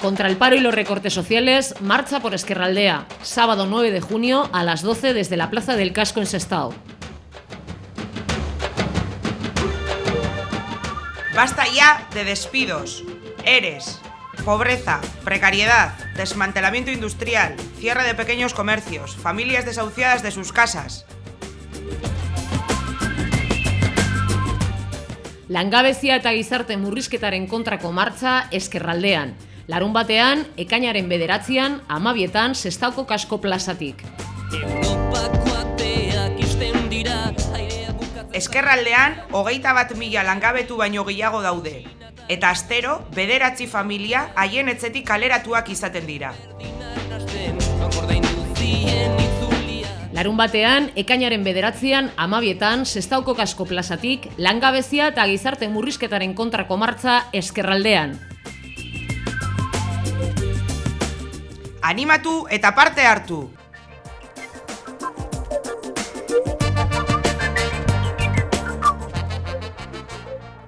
Contra el paro y los recortes sociales, marcha por Esquerraldea, sábado 9 de junio a las 12 desde la Plaza del Casco en Sestao. Basta ya de despidos, eres, pobreza, precariedad, desmantelamiento industrial, cierre de pequeños comercios, familias desahuciadas de sus casas. Langabezia eta gizarte murrizketaren kontrako martza eskerraldean. Larun batean, ekainaren bederatzean, amabietan, sestauko kasko plazatik. Eskerraldean, hogeita bat mila langabetu baino gehiago daude. Eta astero, bederatzi familia haien etzetik kaleratuak izaten dira. Larun batean, ekainaren bederatzean, amabietan, sestauko kasko plazatik, langabezia eta gizarte murrizketaren kontrako martza eskerraldean. Animatu eta parte hartu!